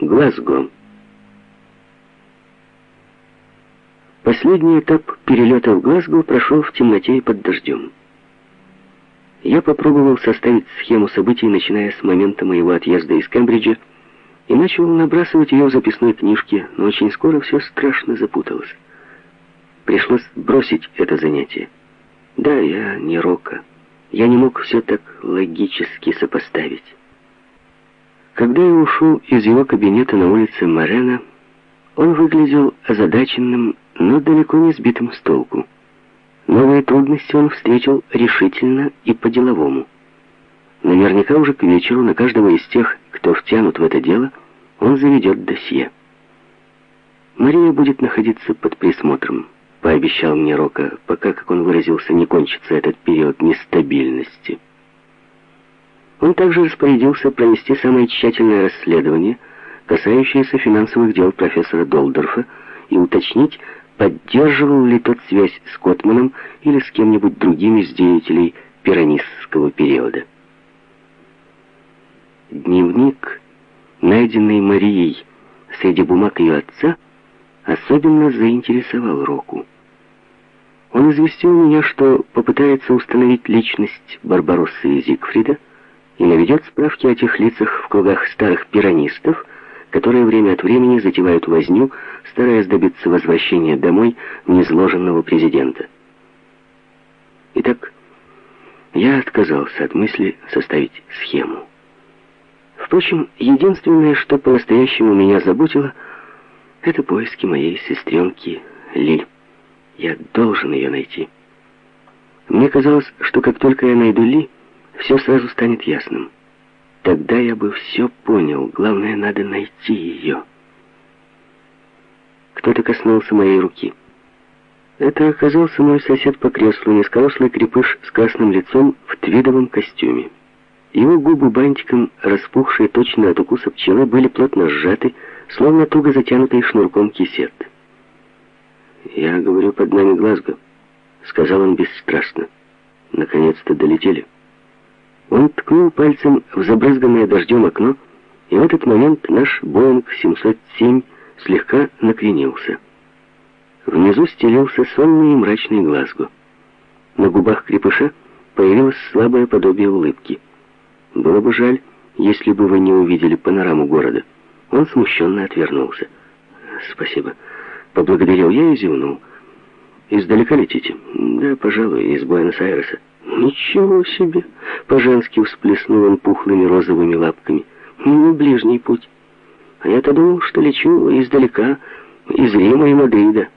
Глазго. Последний этап перелета в Глазго прошел в темноте и под дождем. Я попробовал составить схему событий, начиная с момента моего отъезда из Кембриджа, и начал набрасывать ее в записной книжке, но очень скоро все страшно запуталось. Пришлось бросить это занятие. Да, я не Рока. Я не мог все так логически сопоставить. Когда я ушел из его кабинета на улице Морена, он выглядел озадаченным, но далеко не сбитым с толку. Новые трудности он встретил решительно и по-деловому. Наверняка уже к вечеру на каждого из тех, кто втянут в это дело, он заведет досье. Мария будет находиться под присмотром, пообещал мне Рока, пока, как он выразился, не кончится этот период нестабильности. Он также распорядился провести самое тщательное расследование, касающееся финансовых дел профессора Долдорфа, и уточнить, поддерживал ли тот связь с Котманом или с кем-нибудь другим из деятелей пиранистского периода. Дневник, найденный Марией среди бумаг ее отца, особенно заинтересовал Року. Он известил меня, что попытается установить личность Барбароссы и Зигфрида и наведет справки о тех лицах в кругах старых пиранистов, которые время от времени затевают возню, стараясь добиться возвращения домой незложенного президента. Итак, я отказался от мысли составить схему. Впрочем, единственное, что по-настоящему меня заботило, это поиски моей сестренки Ли. Я должен ее найти. Мне казалось, что как только я найду Ли, все сразу станет ясным. Тогда я бы все понял. Главное, надо найти ее. Кто-то коснулся моей руки. Это оказался мой сосед по креслу, низкорослый крепыш с красным лицом в твидовом костюме. Его губы бантиком, распухшие точно от укуса пчелы, были плотно сжаты, словно туго затянутый шнурком кисет. «Я говорю, под нами Глазго», — сказал он бесстрастно. «Наконец-то долетели». Он ткнул пальцем в забрызганное дождем окно, и в этот момент наш Боинг 707 слегка накренился. Внизу стелился сонный и мрачный Глазго. На губах крепыша появилось слабое подобие улыбки. Было бы жаль, если бы вы не увидели панораму города. Он смущенно отвернулся. «Спасибо». Поблагодарил я и зевнул. «Издалека летите?» «Да, пожалуй, из Буэнос-Айреса». «Ничего себе!» — по-женски всплеснул он пухлыми розовыми лапками. «Не ближний путь. А я-то думал, что лечу издалека, из Рима и Мадрида».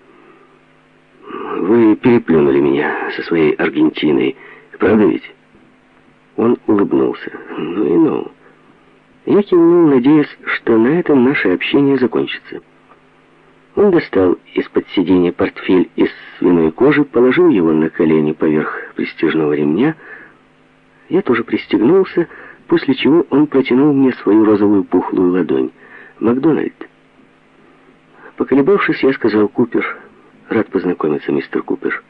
«Вы переплюнули меня со своей Аргентиной, правда ведь?» Он улыбнулся. «Ну и ну». Я кивнул, надеясь, что на этом наше общение закончится. Он достал из-под сиденья портфель из свиной кожи, положил его на колени поверх пристежного ремня. Я тоже пристегнулся, после чего он протянул мне свою розовую пухлую ладонь. «Макдональд». Поколебавшись, я сказал Купер. «Рад познакомиться, мистер Купер.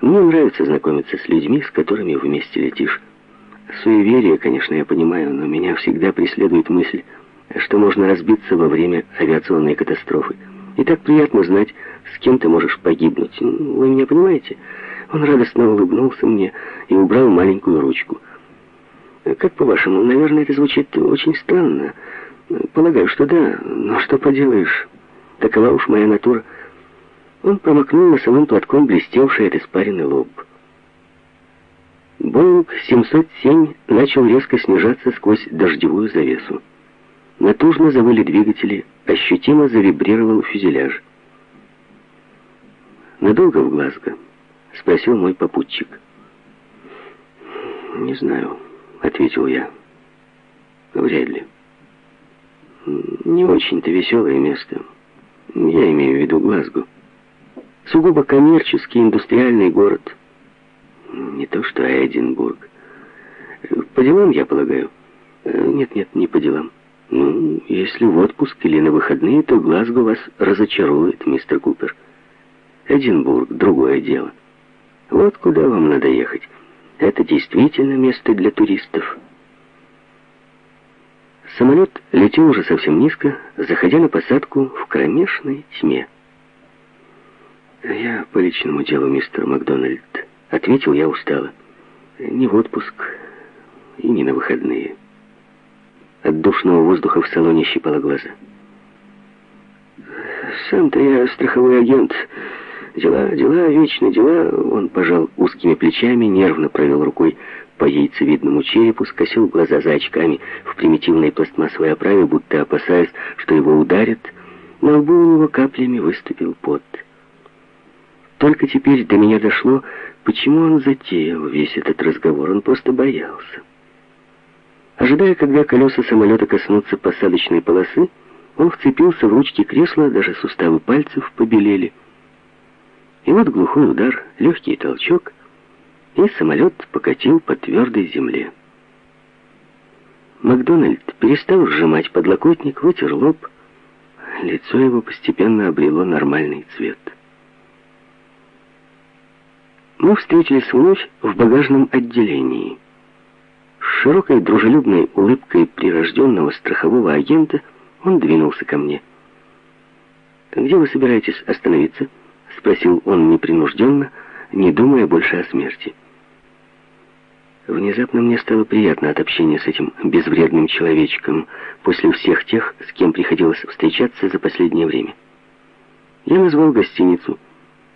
Мне нравится знакомиться с людьми, с которыми вместе летишь. Суеверие, конечно, я понимаю, но меня всегда преследует мысль, что можно разбиться во время авиационной катастрофы». И так приятно знать, с кем ты можешь погибнуть. Ну, вы меня понимаете? Он радостно улыбнулся мне и убрал маленькую ручку. Как по-вашему, наверное, это звучит очень странно. Полагаю, что да, но что поделаешь? Такова уж моя натура. Он промокнул носовым платком блестевший от испаренный лоб. Боинг 707 начал резко снижаться сквозь дождевую завесу. Натужно завыли двигатели, ощутимо завибрировал фюзеляж. «Надолго в Глазго?» — спросил мой попутчик. «Не знаю», — ответил я. «Вряд ли. Не очень-то веселое место. Я имею в виду Глазго. Сугубо коммерческий, индустриальный город. Не то что Эдинбург. По делам, я полагаю?» «Нет-нет, не по делам». Ну, если в отпуск или на выходные, то Глазго вас разочарует, мистер Купер. Эдинбург — другое дело. Вот куда вам надо ехать. Это действительно место для туристов. Самолет летел уже совсем низко, заходя на посадку в кромешной тьме. «Я по личному делу, мистер Макдональд», — ответил я устало. «Не в отпуск и не на выходные». От душного воздуха в салоне щипало глаза. «Сам-то я страховой агент. Дела, дела, вечно дела». Он пожал узкими плечами, нервно провел рукой по яйцевидному черепу, скосил глаза за очками в примитивной пластмассовой оправе, будто опасаясь, что его ударят. На лбу у него каплями выступил пот. Только теперь до меня дошло, почему он затеял весь этот разговор. Он просто боялся. Ожидая, когда колеса самолета коснутся посадочной полосы, он вцепился в ручки кресла, даже суставы пальцев побелели. И вот глухой удар, легкий толчок — и самолет покатил по твердой земле. Макдональд перестал сжимать подлокотник, вытер лоб. Лицо его постепенно обрело нормальный цвет. Мы встретились вновь в багажном отделении. Широкой дружелюбной улыбкой прирожденного страхового агента он двинулся ко мне. «Где вы собираетесь остановиться?» — спросил он непринужденно, — не думая больше о смерти. Внезапно мне стало приятно от общения с этим безвредным человечком после всех тех, с кем приходилось встречаться за последнее время. Я назвал гостиницу.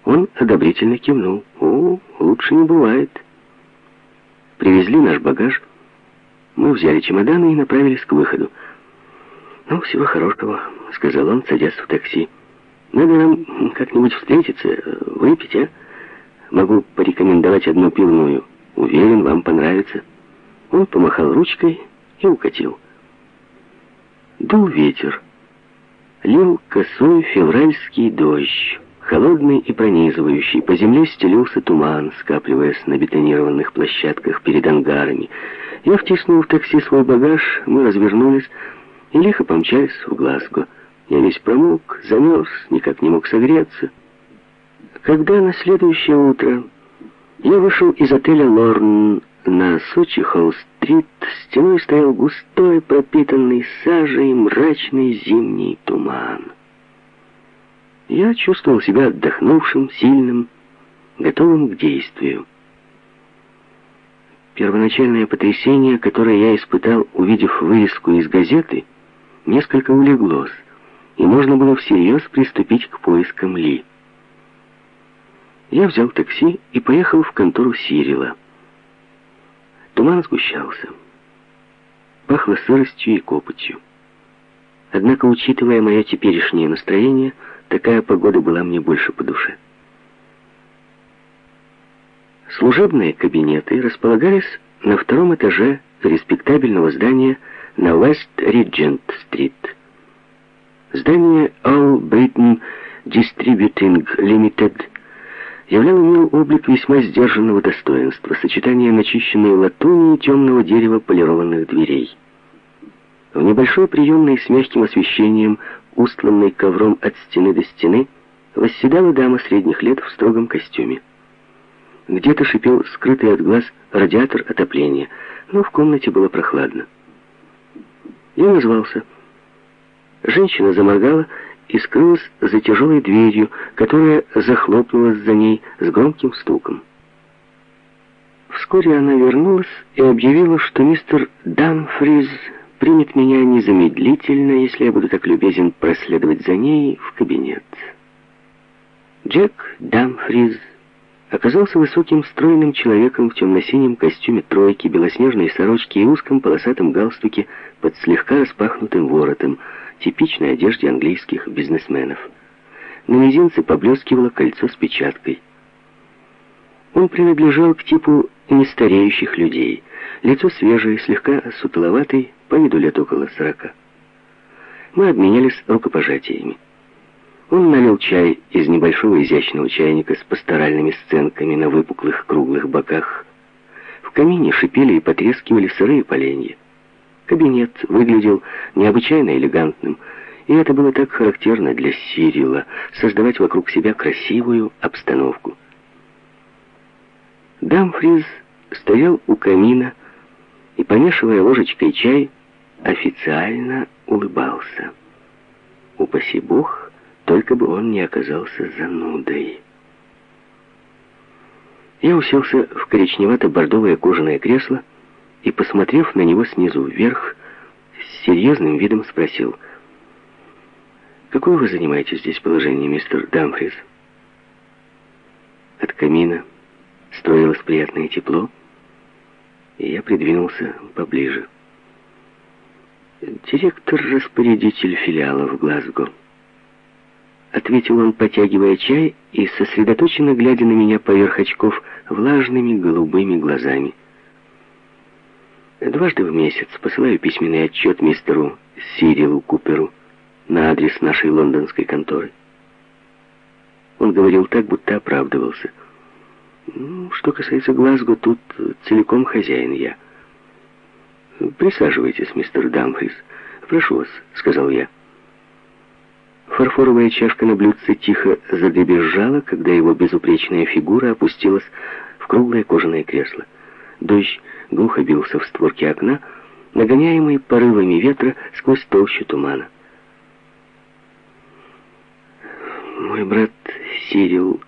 Он одобрительно кивнул. «О, лучше не бывает». Привезли наш багаж. Мы взяли чемоданы и направились к выходу. «Ну, всего хорошего», — сказал он, садясь в такси. «Надо нам как-нибудь встретиться, выпить, а?» Могу порекомендовать одну пивную. Уверен, вам понравится». Он помахал ручкой и укатил. Дул ветер. Лил косой февральский дождь, холодный и пронизывающий. По земле стелился туман, скапливаясь на бетонированных площадках перед ангарами. Я втиснул в такси свой багаж, мы развернулись и лихо помчались в Глазго. Я весь промок, замерз, никак не мог согреться. Когда на следующее утро я вышел из отеля «Лорн» на Сочи-Холл-стрит, стеной стоял густой, пропитанный сажей, мрачный зимний туман. Я чувствовал себя отдохнувшим, сильным, готовым к действию. Первоначальное потрясение, которое я испытал, увидев вырезку из газеты, несколько улеглось, и можно было всерьез приступить к поискам Ли. Я взял такси и поехал в контору Сирила. Туман сгущался. Пахло сыростью и копотью. Однако, учитывая мое теперешнее настроение, такая погода была мне больше по душе. Служебные кабинеты располагались на втором этаже респектабельного здания на Вест-Риджент-стрит. Здание All Britain Distributing Limited – являл миру облик весьма сдержанного достоинства, сочетание начищенной латуни и темного дерева полированных дверей. В небольшой приемной с мягким освещением, устланной ковром от стены до стены, восседала дама средних лет в строгом костюме. Где-то шипел скрытый от глаз радиатор отопления, но в комнате было прохладно. Я назвался. Женщина заморгала и скрылась за тяжелой дверью, которая захлопнулась за ней с громким стуком. Вскоре она вернулась и объявила, что мистер Дамфриз примет меня незамедлительно, если я буду так любезен проследовать за ней в кабинет. Джек Дамфриз оказался высоким, стройным человеком в темно-синем костюме тройки, белоснежной сорочке и узком полосатом галстуке под слегка распахнутым воротом, типичной одежде английских бизнесменов. На мизинце поблескивало кольцо с печаткой. Он принадлежал к типу нестареющих людей. Лицо свежее, слегка сутуловатый, по виду лет около сорока. Мы обменялись рукопожатиями. Он налил чай из небольшого изящного чайника с пасторальными сценками на выпуклых круглых боках. В камине шипели и потрескивали сырые поленья. Кабинет выглядел необычайно элегантным, и это было так характерно для Сирила, создавать вокруг себя красивую обстановку. Дамфриз стоял у камина и, помешивая ложечкой чай, официально улыбался. Упаси бог, только бы он не оказался занудой. Я уселся в коричневато-бордовое кожаное кресло и, посмотрев на него снизу вверх, с серьезным видом спросил, «Какое вы занимаете здесь положение, мистер Дамфрис?» От камина строилось приятное тепло, и я придвинулся поближе. «Директор-распорядитель филиала в Глазго», — ответил он, потягивая чай и сосредоточенно глядя на меня поверх очков влажными голубыми глазами. «Дважды в месяц посылаю письменный отчет мистеру Сирилу Куперу на адрес нашей лондонской конторы». Он говорил так, будто оправдывался. «Ну, что касается Глазго, тут целиком хозяин я». «Присаживайтесь, мистер Дамфрис. Прошу вас», — сказал я. Фарфоровая чашка на блюдце тихо задребезжала, когда его безупречная фигура опустилась в круглое кожаное кресло. Дождь глухо бился в створки окна, нагоняемый порывами ветра сквозь толщу тумана. «Мой брат Сирил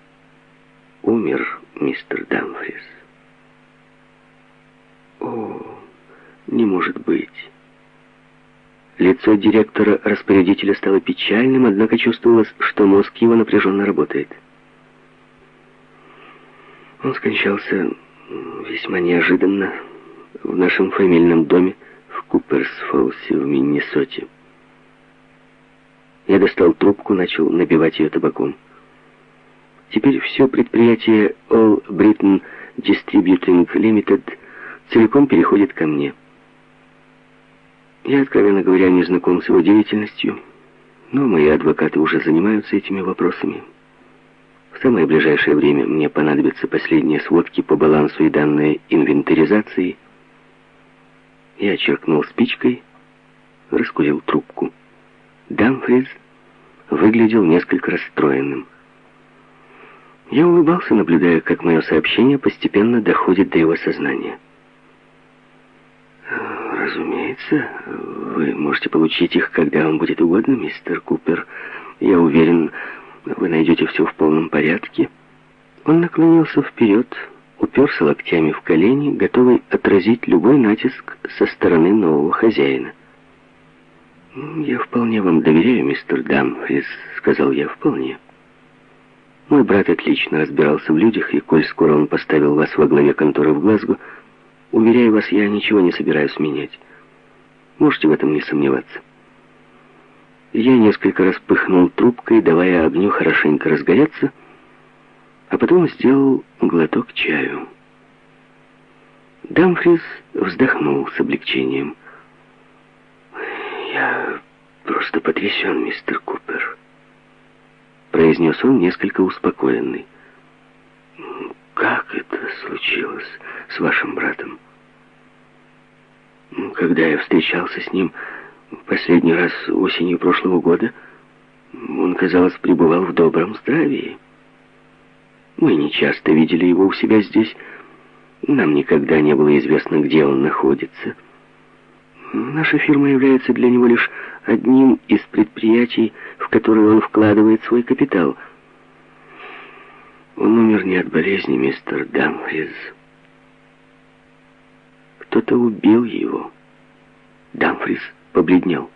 умер, мистер Дамфрис». «О...» Не может быть. Лицо директора-распорядителя стало печальным, однако чувствовалось, что мозг его напряженно работает. Он скончался весьма неожиданно в нашем фамильном доме в Куперсфолсе в Миннесоте. Я достал трубку, начал набивать ее табаком. Теперь все предприятие All Britain Distributing Limited целиком переходит ко мне. Я, откровенно говоря, не знаком с его деятельностью, но мои адвокаты уже занимаются этими вопросами. В самое ближайшее время мне понадобятся последние сводки по балансу и данные инвентаризации. Я черкнул спичкой, раскурил трубку. Дамфриз выглядел несколько расстроенным. Я улыбался, наблюдая, как мое сообщение постепенно доходит до его сознания. Разумеется, вы можете получить их, когда вам будет угодно, мистер Купер. Я уверен, вы найдете все в полном порядке. Он наклонился вперед, уперся локтями в колени, готовый отразить любой натиск со стороны нового хозяина. «Я вполне вам доверяю, мистер Дамфрис», — сказал я, — «вполне». Мой брат отлично разбирался в людях, и коль скоро он поставил вас во главе конторы в Глазго, Уверяю вас, я ничего не собираюсь менять. Можете в этом не сомневаться. Я несколько раз пыхнул трубкой, давая огню хорошенько разгореться, а потом сделал глоток чаю. Дамфрис вздохнул с облегчением. «Я просто потрясен, мистер Купер», — произнес он несколько успокоенный. «Как это случилось с вашим братом?» «Когда я встречался с ним последний раз осенью прошлого года, он, казалось, пребывал в добром здравии. Мы не часто видели его у себя здесь. Нам никогда не было известно, где он находится. Наша фирма является для него лишь одним из предприятий, в которые он вкладывает свой капитал — он умер не от болезни, мистер Дамфриз. Кто-то убил его. Дамфриз побледнел.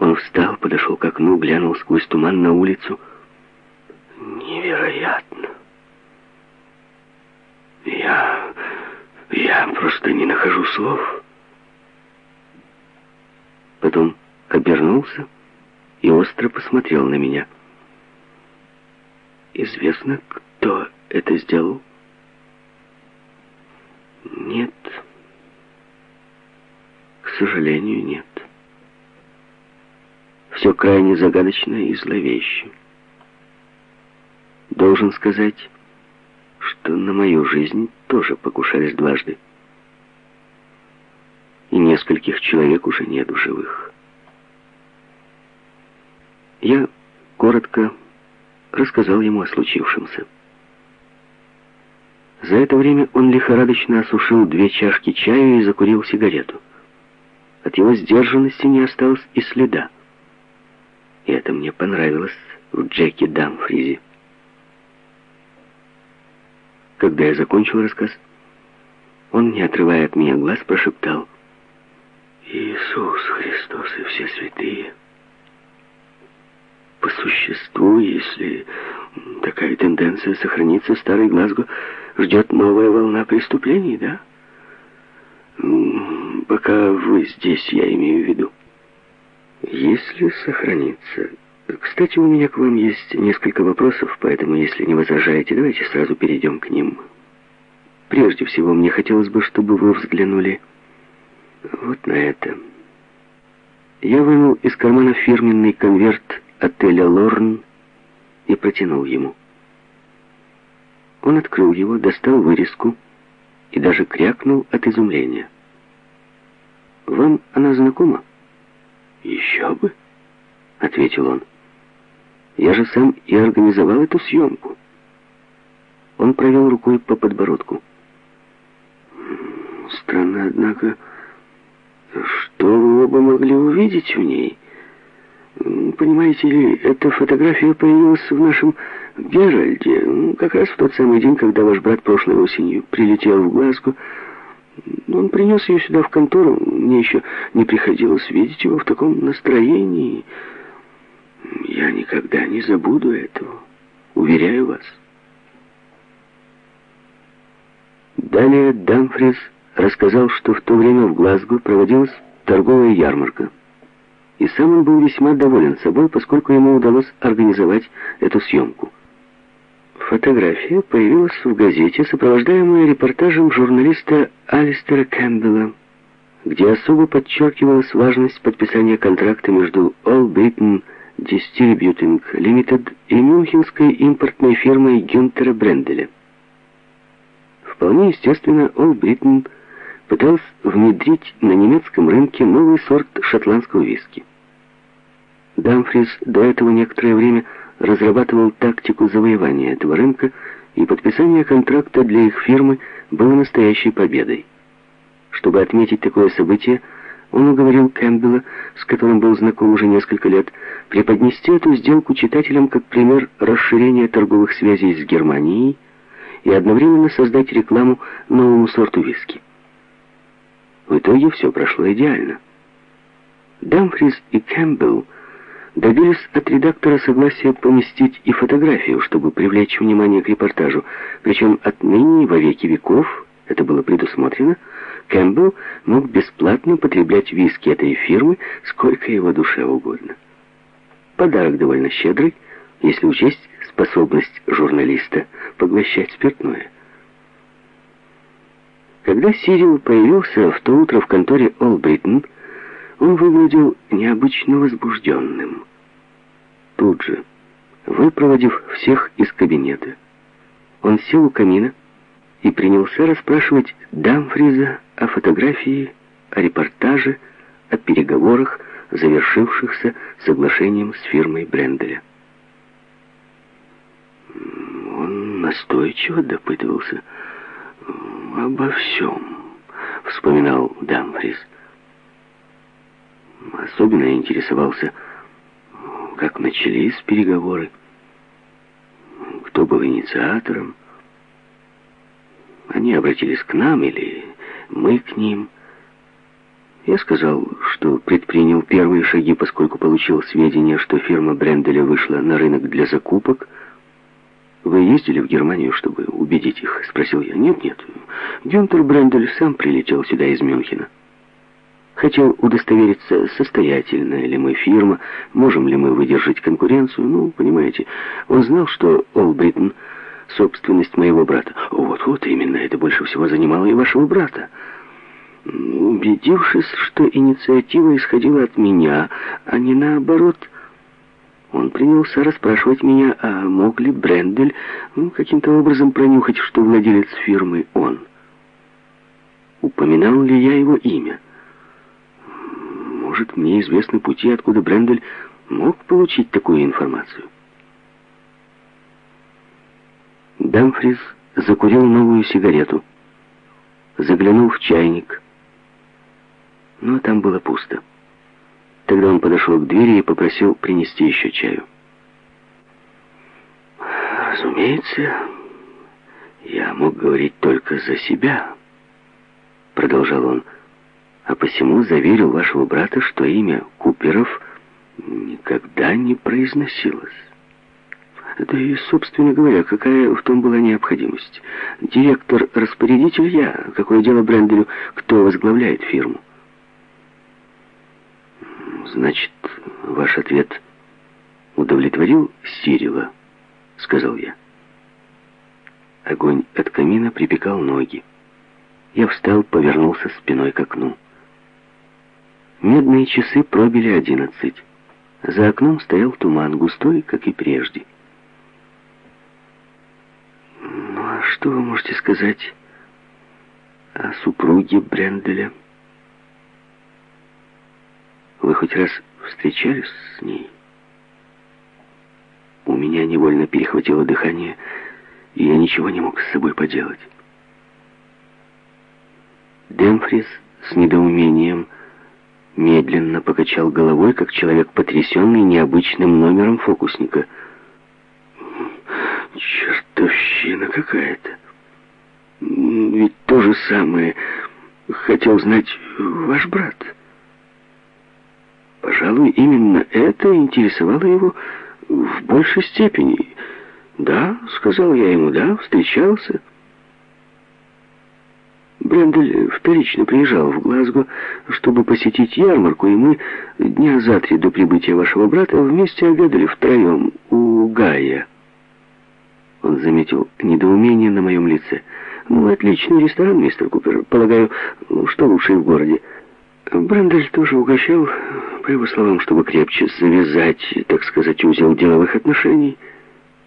Он встал, подошел к окну, глянул сквозь туман на улицу. Невероятно. Я... я просто не нахожу слов. Потом обернулся и остро посмотрел на меня. Известно, кто это сделал? Нет. К сожалению, нет. Все крайне загадочно и зловеще. Должен сказать, что на мою жизнь тоже покушались дважды. И нескольких человек уже нет в живых. Я коротко рассказал ему о случившемся. За это время он лихорадочно осушил две чашки чая и закурил сигарету. От его сдержанности не осталось и следа. И это мне понравилось в Джеки Дамфризе. Когда я закончил рассказ, он, не отрывая от меня глаз, прошептал «Иисус Христос и все святые». По существу, если такая тенденция сохранится, старый Глазго ждет новая волна преступлений, да? Пока вы здесь, я имею в виду. Если сохранится... Кстати, у меня к вам есть несколько вопросов, поэтому, если не возражаете, давайте сразу перейдем к ним. Прежде всего, мне хотелось бы, чтобы вы взглянули вот на это. Я вынул из кармана фирменный конверт отеля «Лорн» и протянул ему. Он открыл его, достал вырезку и даже крякнул от изумления. «Вам она знакома?» «Еще бы», — ответил он. «Я же сам и организовал эту съемку». Он провел рукой по подбородку. «Странно, однако, что вы оба могли увидеть в ней?» Понимаете ли, эта фотография появилась в нашем Геральде, как раз в тот самый день, когда ваш брат прошлой осенью прилетел в Глазго. Он принес ее сюда в контору. Мне еще не приходилось видеть его в таком настроении. Я никогда не забуду этого. Уверяю вас. Далее Дамфрис рассказал, что в то время в Глазго проводилась торговая ярмарка. И сам он был весьма доволен собой, поскольку ему удалось организовать эту съемку. Фотография появилась в газете, сопровождаемая репортажем журналиста Алистера Кэмпбелла, где особо подчеркивалась важность подписания контракта между All Britain Distributing Limited и мюнхенской импортной фирмой Гюнтера Бренделя. Вполне естественно, All Britain пытался внедрить на немецком рынке новый сорт шотландского виски. Дамфрис до этого некоторое время разрабатывал тактику завоевания этого рынка, и подписание контракта для их фирмы было настоящей победой. Чтобы отметить такое событие, он уговорил Кэмпбелла, с которым был знаком уже несколько лет, преподнести эту сделку читателям как пример расширения торговых связей с Германией и одновременно создать рекламу новому сорту виски. В итоге все прошло идеально. Дамфрис и Кэмпбелл добились от редактора согласия поместить и фотографию, чтобы привлечь внимание к репортажу. Причем отныне во веки веков, это было предусмотрено, Кэмпбелл мог бесплатно потреблять виски этой фирмы сколько его душе угодно. Подарок довольно щедрый, если учесть способность журналиста поглощать спиртное. Когда Сирил появился в то утро в конторе Britain, он выглядел необычно возбужденным. Тут же, выпроводив всех из кабинета, он сел у камина и принялся расспрашивать Дамфриза о фотографии, о репортаже, о переговорах, завершившихся соглашением с фирмой Бренделя. Он настойчиво допытывался обо всем, вспоминал Дамфриз. Особенно интересовался, как начались переговоры, кто был инициатором. Они обратились к нам или мы к ним. Я сказал, что предпринял первые шаги, поскольку получил сведения, что фирма Бренделя вышла на рынок для закупок. «Вы ездили в Германию, чтобы убедить их?» — спросил я. «Нет, нет. Гюнтер Брендель сам прилетел сюда из Мюнхена». Хотел удостовериться, состоятельная ли мы фирма, можем ли мы выдержать конкуренцию. Ну, понимаете, он знал, что Britain — собственность моего брата. Вот, вот именно, это больше всего занимало и вашего брата. Убедившись, что инициатива исходила от меня, а не наоборот, он принялся расспрашивать меня, а мог ли Брендель ну, каким-то образом пронюхать, что владелец фирмы он. Упоминал ли я его имя? Может, мне известны пути, откуда Брендель мог получить такую информацию? Дамфрис закурил новую сигарету, заглянул в чайник, но там было пусто. Тогда он подошел к двери и попросил принести еще чаю. «Разумеется, я мог говорить только за себя», — продолжал он, «а посему заверил вашего брата, что имя Куперов никогда не произносилось». Да и, собственно говоря, какая в том была необходимость? Директор-распорядитель я. Какое дело Бренделю, кто возглавляет фирму? Значит, ваш ответ удовлетворил Сирила, сказал я. Огонь от камина припекал ноги. Я встал, повернулся спиной к окну. Медные часы пробили одиннадцать. За окном стоял туман, густой, как и прежде. Ну, а что вы можете сказать о супруге Бренделя? Вы хоть раз встречались с ней? У меня невольно перехватило дыхание, и я ничего не мог с собой поделать. Демфрис с недоумением медленно покачал головой, как человек, потрясенный необычным номером фокусника — Чертовщина какая-то. Ведь то же самое хотел знать ваш брат. Пожалуй, именно это интересовало его в большей степени. «Да», — сказал я ему, — «да, встречался». Брендель вторично приезжал в Глазго, чтобы посетить ярмарку, и мы дня за три до прибытия вашего брата вместе обедали втроем у Гая. Он заметил недоумение на моем лице. «Ну, отличный ресторан, мистер Купер. Полагаю, что лучший в городе». Брендель тоже угощал, по его словам, чтобы крепче завязать, так сказать, узел деловых отношений.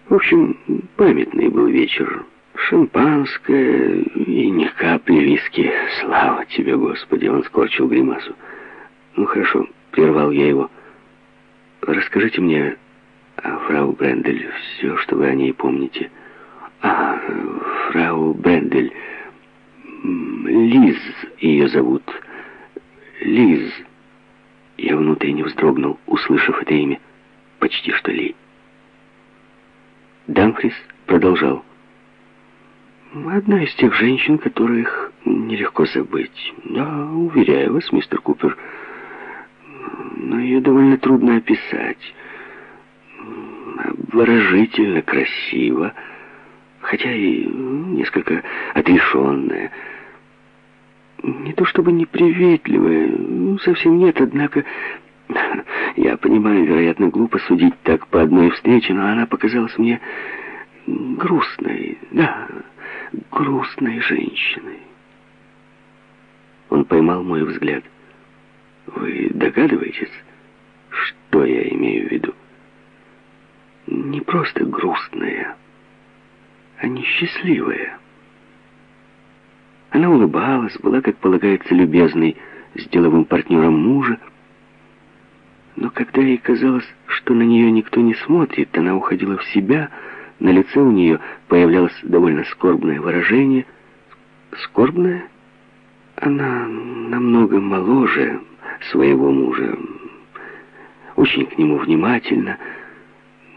В общем, памятный был вечер. Шампанское и ни капли виски. Слава тебе, Господи! Он скорчил гримасу. Ну, хорошо, прервал я его. Расскажите мне а фрау Брендель, все, что вы о ней помните. А, фрау Брендель, Лиз ее зовут. Лиз. Я внутренне вздрогнул, услышав это имя. Почти что Ли. Дамфрис продолжал. Одна из тех женщин, которых нелегко забыть. Да, уверяю вас, мистер Купер, но ее довольно трудно описать выражительно, красиво, хотя и несколько отрешенная. Не то чтобы неприветливая, ну, совсем нет, однако... Я понимаю, вероятно, глупо судить так по одной встрече, но она показалась мне грустной, да, грустной женщиной. Он поймал мой взгляд. Вы догадываетесь, что я имею в виду? не просто грустная, а несчастливая. Она улыбалась, была, как полагается, любезной с деловым партнером мужа, но когда ей казалось, что на нее никто не смотрит, она уходила в себя, на лице у нее появлялось довольно скорбное выражение. Скорбное? Она намного моложе своего мужа, очень к нему внимательна,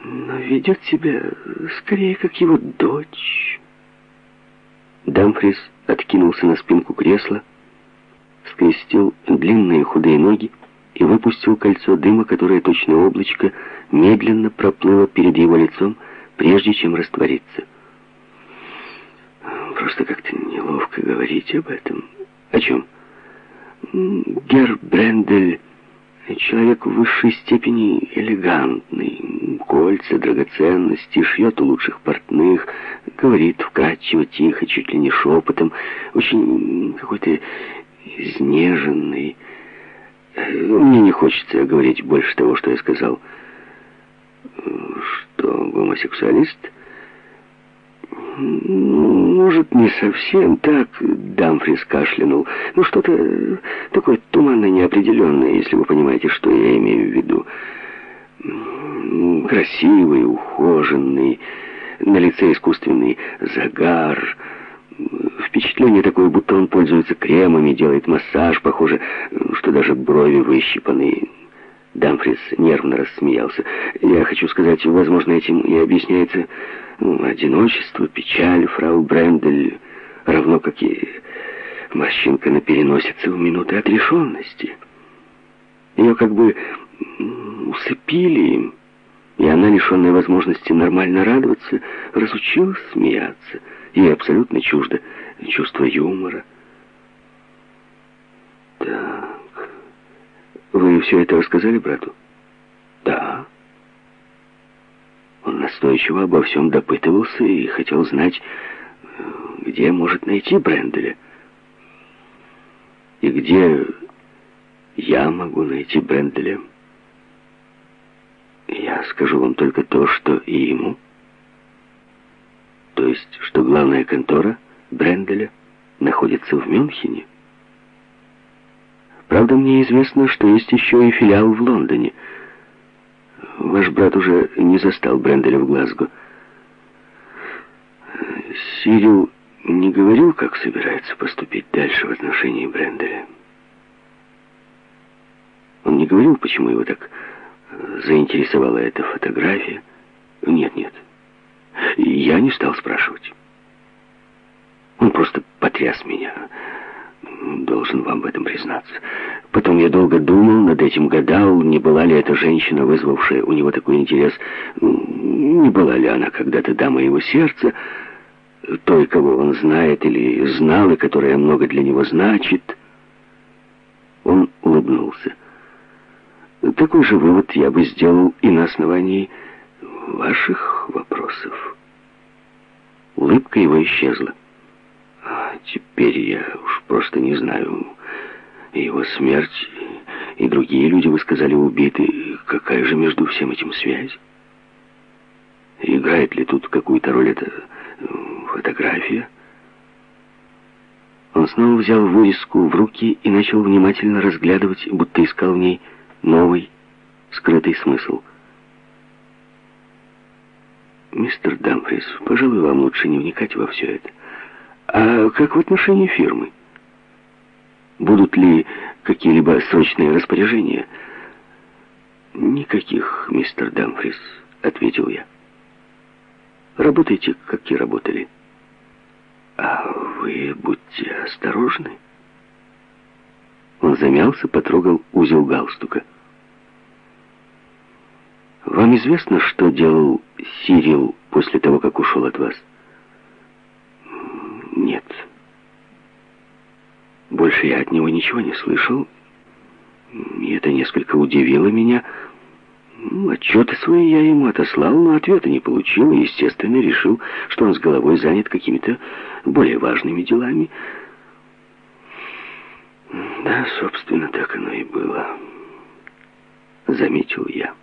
но ведет себя скорее как его дочь. Дамфрис откинулся на спинку кресла, скрестил длинные худые ноги и выпустил кольцо дыма, которое точно облачко медленно проплыло перед его лицом, прежде чем раствориться. Просто как-то неловко говорить об этом. О чем? Гер Брендель Человек в высшей степени элегантный, кольца, драгоценности, шьет у лучших портных, говорит вкрадчиво, тихо, чуть ли не шепотом, очень какой-то изнеженный. Мне не хочется говорить больше того, что я сказал. Что гомосексуалист — «Может, не совсем так», — Дамфрис кашлянул. «Ну, что-то такое туманное, неопределенное, если вы понимаете, что я имею в виду. Красивый, ухоженный, на лице искусственный загар, Впечатление такое, будто он пользуется кремами, делает массаж, похоже, что даже брови выщипаны. Дамфрис нервно рассмеялся. Я хочу сказать, возможно, этим и объясняется ну, одиночество, печаль, фрау Брендель, равно как и морщинка на переносице в минуты отрешенности. Ее как бы усыпили, и она, лишенная возможности нормально радоваться, разучилась смеяться. Ей абсолютно чуждо чувство юмора. Так, вы все это рассказали брату? Да. Он настойчиво обо всем допытывался и хотел знать, где может найти Бренделя. И где я могу найти Бренделя. Я скажу вам только то, что и ему. То есть, что главная контора Бренделя находится в Мюнхене. Правда, мне известно, что есть еще и филиал в Лондоне. Ваш брат уже не застал Бренделя в Глазго. Сирил не говорил, как собирается поступить дальше в отношении Бренделя. Он не говорил, почему его так заинтересовала эта фотография. Нет, нет. Я не стал спрашивать. Он просто потряс меня. Должен вам в этом признаться. Потом я долго думал над этим, гадал, не была ли эта женщина, вызвавшая у него такой интерес, не была ли она когда-то дама его сердца, той, кого он знает или знал, и которая много для него значит. Он улыбнулся. Такой же вывод я бы сделал и на основании ваших вопросов. Улыбка его исчезла. А теперь я уж просто не знаю. Его смерть и другие люди, вы сказали, убиты. Какая же между всем этим связь? Играет ли тут какую-то роль эта фотография? Он снова взял вырезку в руки и начал внимательно разглядывать, будто искал в ней новый, скрытый смысл. «Мистер Дамфрис, пожалуй, вам лучше не вникать во все это. А как в отношении фирмы? Будут ли какие-либо срочные распоряжения?» «Никаких, мистер Дамфрис», — ответил я. «Работайте, как и работали». «А вы будьте осторожны». Он замялся, потрогал узел галстука. «Вам известно, что делал Сирил после того, как ушел от вас?» «Нет. Больше я от него ничего не слышал, и это несколько удивило меня. Ну, отчеты свои я ему отослал, но ответа не получил, естественно, решил, что он с головой занят какими-то более важными делами». Да, собственно, так оно и было, заметил я.